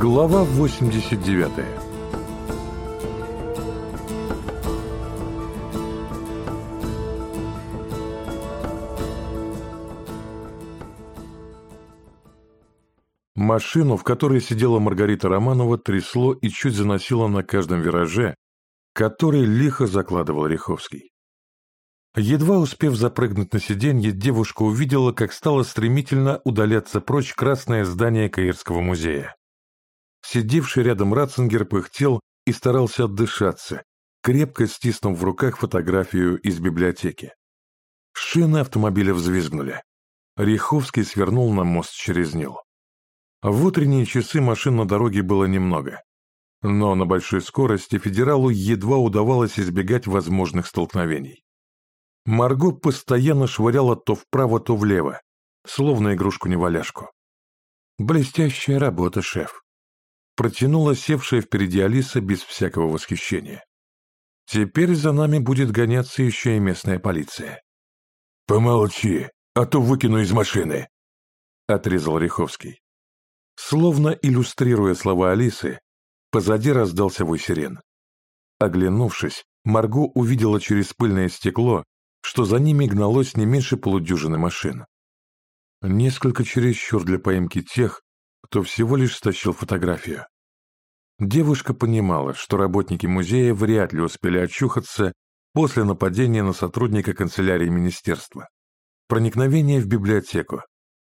Глава 89 Машину, в которой сидела Маргарита Романова, трясло и чуть заносило на каждом вираже, который лихо закладывал Риховский. Едва успев запрыгнуть на сиденье, девушка увидела, как стало стремительно удаляться прочь красное здание Каирского музея. Сидевший рядом Ратцингер пыхтел и старался отдышаться, крепко стиснув в руках фотографию из библиотеки. Шины автомобиля взвизгнули. Риховский свернул на мост через Нил. В утренние часы машин на дороге было немного. Но на большой скорости федералу едва удавалось избегать возможных столкновений. Марго постоянно швыряла то вправо, то влево, словно игрушку-неваляшку. «Блестящая работа, шеф», — протянула севшая впереди Алиса без всякого восхищения. «Теперь за нами будет гоняться еще и местная полиция». «Помолчи, а то выкину из машины», — отрезал Риховский. Словно иллюстрируя слова Алисы, позади раздался вой сирен. Оглянувшись, Марго увидела через пыльное стекло, что за ними гналось не меньше полудюжины машин. Несколько чересчур для поимки тех, кто всего лишь стащил фотографию. Девушка понимала, что работники музея вряд ли успели очухаться после нападения на сотрудника канцелярии министерства, проникновения в библиотеку,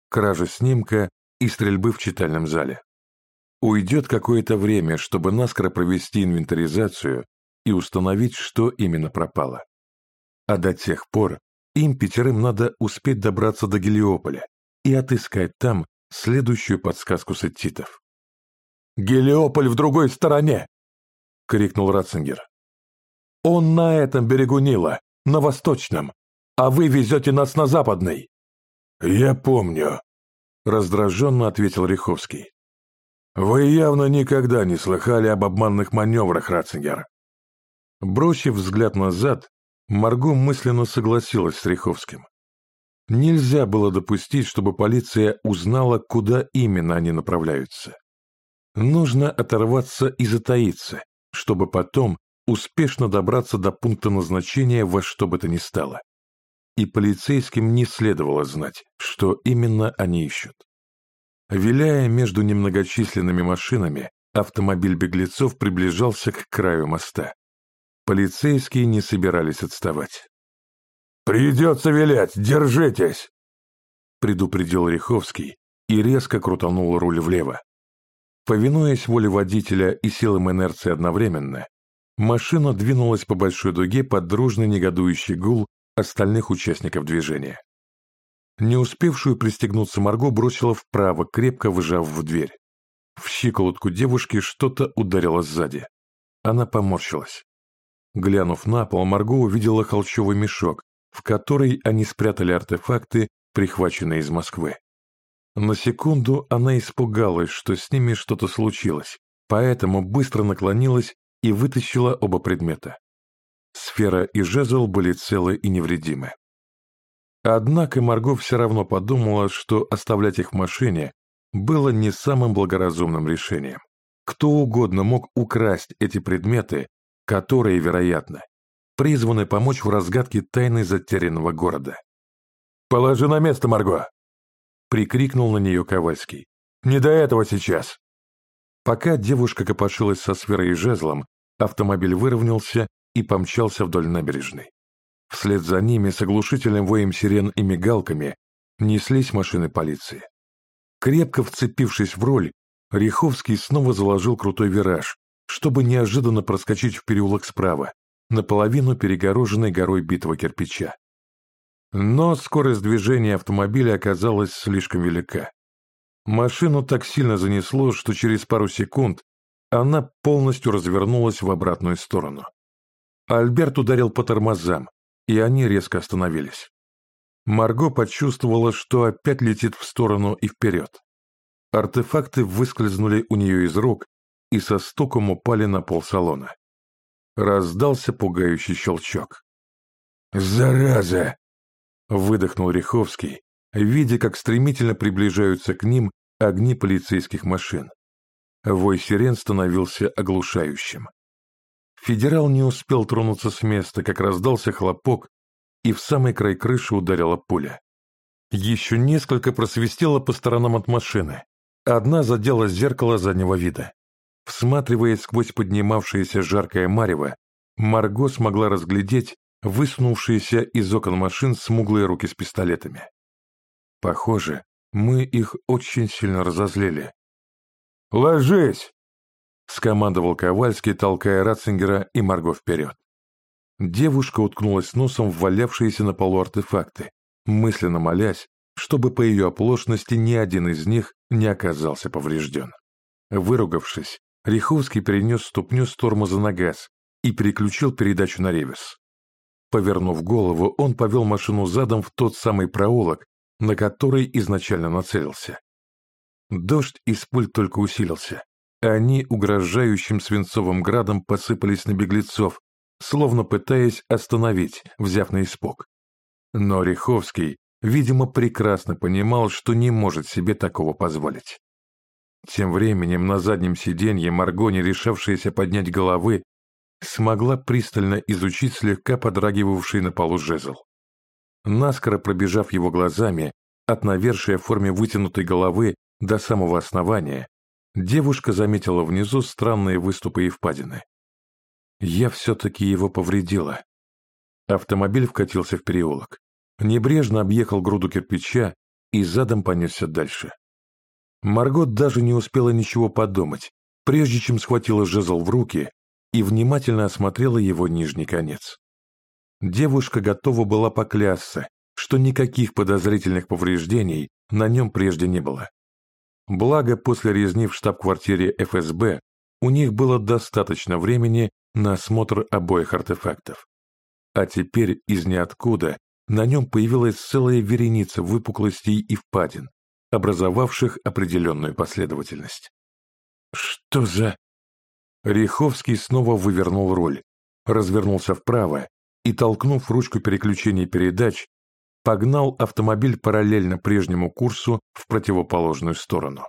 кражи снимка и стрельбы в читальном зале. Уйдет какое-то время, чтобы наскоро провести инвентаризацию и установить, что именно пропало. А до тех пор им пятерым надо успеть добраться до Гелиополя и отыскать там следующую подсказку сеттитов. «Гелиополь в другой стороне!» — крикнул Ратцингер. «Он на этом берегу Нила, на восточном, а вы везете нас на западный!» «Я помню», — раздраженно ответил Риховский. «Вы явно никогда не слыхали об обманных маневрах, Ратцингер». Бросив взгляд назад, Марго мысленно согласилась с Риховским. Нельзя было допустить, чтобы полиция узнала, куда именно они направляются. Нужно оторваться и затаиться, чтобы потом успешно добраться до пункта назначения во что бы то ни стало и полицейским не следовало знать, что именно они ищут. Виляя между немногочисленными машинами, автомобиль беглецов приближался к краю моста. Полицейские не собирались отставать. «Придется вилять, держитесь!» предупредил Риховский и резко крутанул руль влево. Повинуясь воле водителя и силам инерции одновременно, машина двинулась по большой дуге под дружный негодующий гул остальных участников движения. Не успевшую пристегнуться Марго бросила вправо, крепко выжав в дверь. В щиколотку девушки что-то ударило сзади. Она поморщилась. Глянув на пол, Марго увидела холщовый мешок, в который они спрятали артефакты, прихваченные из Москвы. На секунду она испугалась, что с ними что-то случилось, поэтому быстро наклонилась и вытащила оба предмета. Сфера и жезл были целы и невредимы. Однако Марго все равно подумала, что оставлять их в машине было не самым благоразумным решением. Кто угодно мог украсть эти предметы, которые, вероятно, призваны помочь в разгадке тайны затерянного города. «Положи на место, Марго!» — прикрикнул на нее Ковальский. «Не до этого сейчас!» Пока девушка копошилась со сферой и жезлом, автомобиль выровнялся и помчался вдоль набережной. Вслед за ними с оглушительным воем сирен и мигалками неслись машины полиции. Крепко вцепившись в роль, Риховский снова заложил крутой вираж, чтобы неожиданно проскочить в переулок справа, наполовину перегороженной горой битого кирпича. Но скорость движения автомобиля оказалась слишком велика. Машину так сильно занесло, что через пару секунд она полностью развернулась в обратную сторону. Альберт ударил по тормозам, и они резко остановились. Марго почувствовала, что опять летит в сторону и вперед. Артефакты выскользнули у нее из рук и со стуком упали на пол салона. Раздался пугающий щелчок. «Зараза!» — выдохнул Риховский, видя, как стремительно приближаются к ним огни полицейских машин. Вой сирен становился оглушающим. Федерал не успел тронуться с места, как раздался хлопок, и в самый край крыши ударила пуля. Еще несколько просвистело по сторонам от машины. Одна задела зеркало заднего вида. Всматриваясь сквозь поднимавшееся жаркое марево, Марго смогла разглядеть высунувшиеся из окон машин смуглые руки с пистолетами. Похоже, мы их очень сильно разозлили. «Ложись!» — скомандовал Ковальский, толкая Ратцингера и Марго вперед. Девушка уткнулась носом в валявшиеся на полу артефакты, мысленно молясь, чтобы по ее оплошности ни один из них не оказался поврежден. Выругавшись, Риховский перенес ступню с тормоза на газ и переключил передачу на ревес. Повернув голову, он повел машину задом в тот самый проулок, на который изначально нацелился. Дождь из пуль только усилился. Они угрожающим свинцовым градом посыпались на беглецов, словно пытаясь остановить, взяв на испуг. Но Риховский, видимо, прекрасно понимал, что не может себе такого позволить. Тем временем на заднем сиденье Марго, не решавшаяся поднять головы, смогла пристально изучить слегка подрагивавший на полу жезл. Наскоро пробежав его глазами, от навершия в форме вытянутой головы до самого основания, девушка заметила внизу странные выступы и впадины. Я все-таки его повредила. Автомобиль вкатился в переулок. Небрежно объехал груду кирпича и задом понесся дальше. Маргот даже не успела ничего подумать, прежде чем схватила жезл в руки и внимательно осмотрела его нижний конец. Девушка готова была поклясться, что никаких подозрительных повреждений на нем прежде не было. Благо, после резни в штаб-квартире ФСБ у них было достаточно времени на осмотр обоих артефактов. А теперь из ниоткуда на нем появилась целая вереница выпуклостей и впадин, образовавших определенную последовательность. «Что за...» Риховский снова вывернул руль, развернулся вправо и, толкнув ручку переключения передач, погнал автомобиль параллельно прежнему курсу в противоположную сторону.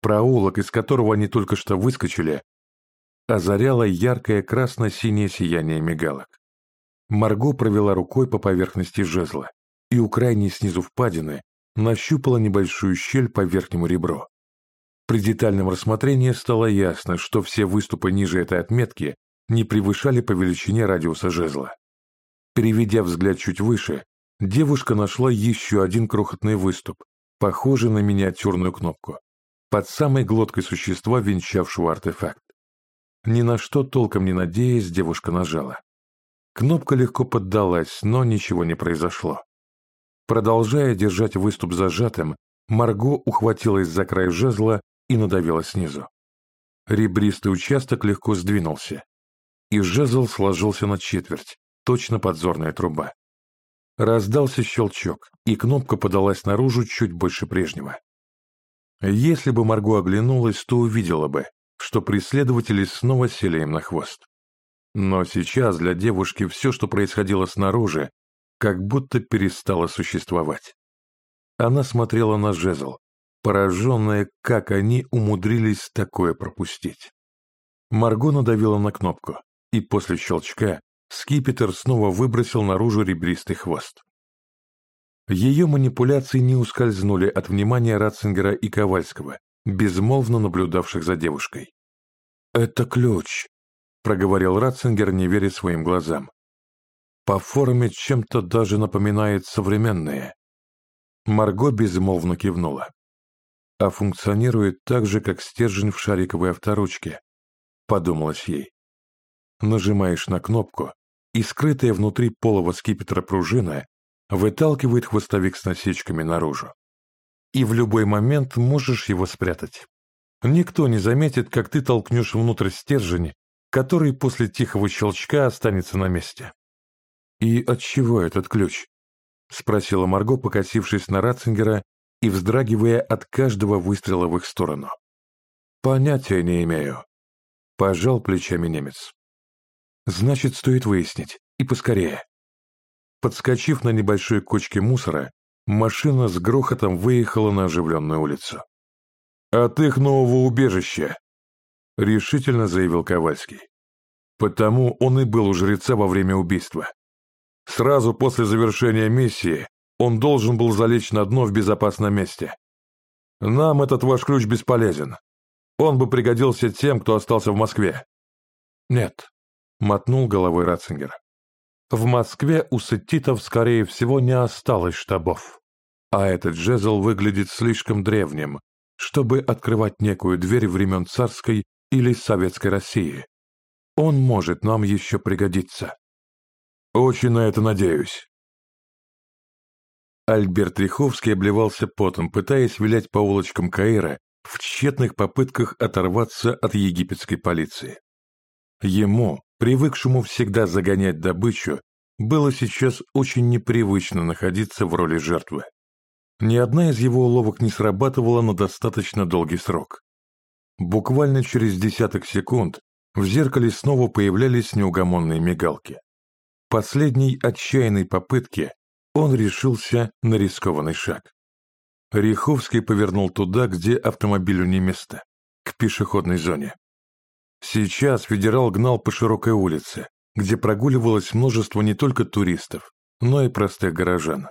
Проулок, из которого они только что выскочили, озаряло яркое красно-синее сияние мигалок. Марго провела рукой по поверхности жезла и у крайней снизу впадины нащупала небольшую щель по верхнему ребру. При детальном рассмотрении стало ясно, что все выступы ниже этой отметки не превышали по величине радиуса жезла. Переведя взгляд чуть выше, девушка нашла еще один крохотный выступ, похожий на миниатюрную кнопку, под самой глоткой существа, венчавшего артефакт. Ни на что толком не надеясь, девушка нажала. Кнопка легко поддалась, но ничего не произошло. Продолжая держать выступ зажатым, Марго ухватилась за край жезла и надавила снизу. Ребристый участок легко сдвинулся, и жезл сложился на четверть, точно подзорная труба. Раздался щелчок, и кнопка подалась наружу чуть больше прежнего. Если бы Марго оглянулась, то увидела бы, что преследователи снова сели им на хвост. Но сейчас для девушки все, что происходило снаружи, как будто перестала существовать. Она смотрела на жезл, пораженная, как они умудрились такое пропустить. Марго надавила на кнопку, и после щелчка скипетр снова выбросил наружу ребристый хвост. Ее манипуляции не ускользнули от внимания Ратцингера и Ковальского, безмолвно наблюдавших за девушкой. «Это ключ», — проговорил Ратцингер, не веря своим глазам. По форме чем-то даже напоминает современные. Марго безмолвно кивнула. А функционирует так же, как стержень в шариковой авторучке, подумалось ей. Нажимаешь на кнопку, и скрытая внутри полого скипетра пружина выталкивает хвостовик с насечками наружу. И в любой момент можешь его спрятать. Никто не заметит, как ты толкнешь внутрь стержень, который после тихого щелчка останется на месте. «И от чего этот ключ?» — спросила Марго, покосившись на Ратцингера и вздрагивая от каждого выстрела в их сторону. «Понятия не имею», — пожал плечами немец. «Значит, стоит выяснить, и поскорее». Подскочив на небольшой кочке мусора, машина с грохотом выехала на оживленную улицу. «От их нового убежища», — решительно заявил Ковальский. «Потому он и был у жреца во время убийства. Сразу после завершения миссии он должен был залечь на дно в безопасном месте. Нам этот ваш ключ бесполезен. Он бы пригодился тем, кто остался в Москве». «Нет», — мотнул головой Ратцингер. «В Москве у сеттитов, скорее всего, не осталось штабов. А этот жезл выглядит слишком древним, чтобы открывать некую дверь времен царской или советской России. Он может нам еще пригодиться. Очень на это надеюсь. Альберт Риховский обливался потом, пытаясь вилять по улочкам Каира в тщетных попытках оторваться от египетской полиции. Ему, привыкшему всегда загонять добычу, было сейчас очень непривычно находиться в роли жертвы. Ни одна из его уловок не срабатывала на достаточно долгий срок. Буквально через десяток секунд в зеркале снова появлялись неугомонные мигалки. Последней отчаянной попытке он решился на рискованный шаг. Риховский повернул туда, где автомобилю не место, к пешеходной зоне. Сейчас федерал гнал по широкой улице, где прогуливалось множество не только туристов, но и простых горожан.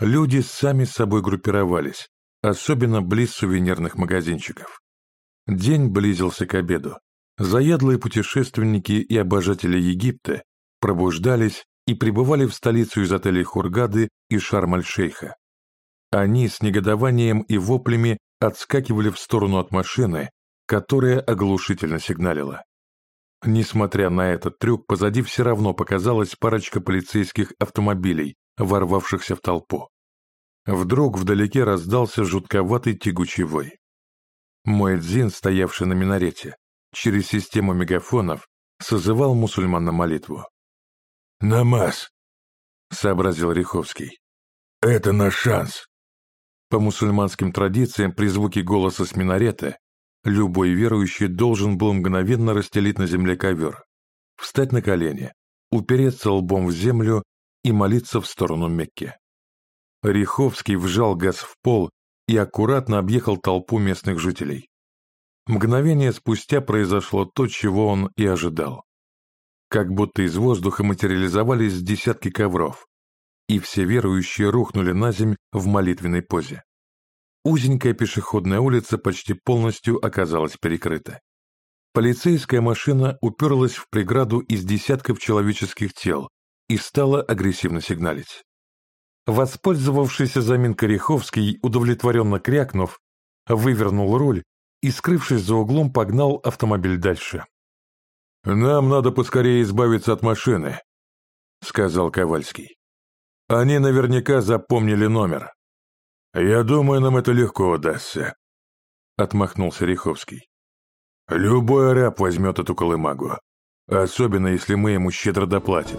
Люди сами с собой группировались, особенно близ сувенирных магазинчиков. День близился к обеду. Заядлые путешественники и обожатели Египта пробуждались и прибывали в столицу из отелей Хургады и Шарм-аль-Шейха. Они с негодованием и воплями отскакивали в сторону от машины, которая оглушительно сигналила. Несмотря на этот трюк, позади все равно показалась парочка полицейских автомобилей, ворвавшихся в толпу. Вдруг вдалеке раздался жутковатый тягучий вой. Муэдзин, стоявший на минарете, через систему мегафонов созывал мусульман на молитву. «Намаз!» — сообразил Риховский. «Это наш шанс!» По мусульманским традициям при звуке голоса с минарета любой верующий должен был мгновенно расстелить на земле ковер, встать на колени, упереться лбом в землю и молиться в сторону Мекки. Риховский вжал газ в пол и аккуратно объехал толпу местных жителей. Мгновение спустя произошло то, чего он и ожидал. Как будто из воздуха материализовались десятки ковров, и все верующие рухнули на земь в молитвенной позе. Узенькая пешеходная улица почти полностью оказалась перекрыта. Полицейская машина уперлась в преграду из десятков человеческих тел и стала агрессивно сигналить. Воспользовавшийся заминкой Риховский, удовлетворенно крякнув, вывернул руль и, скрывшись за углом, погнал автомобиль дальше. «Нам надо поскорее избавиться от машины», — сказал Ковальский. «Они наверняка запомнили номер. Я думаю, нам это легко удастся», — отмахнулся Риховский. «Любой араб возьмет эту колымагу, особенно если мы ему щедро доплатим».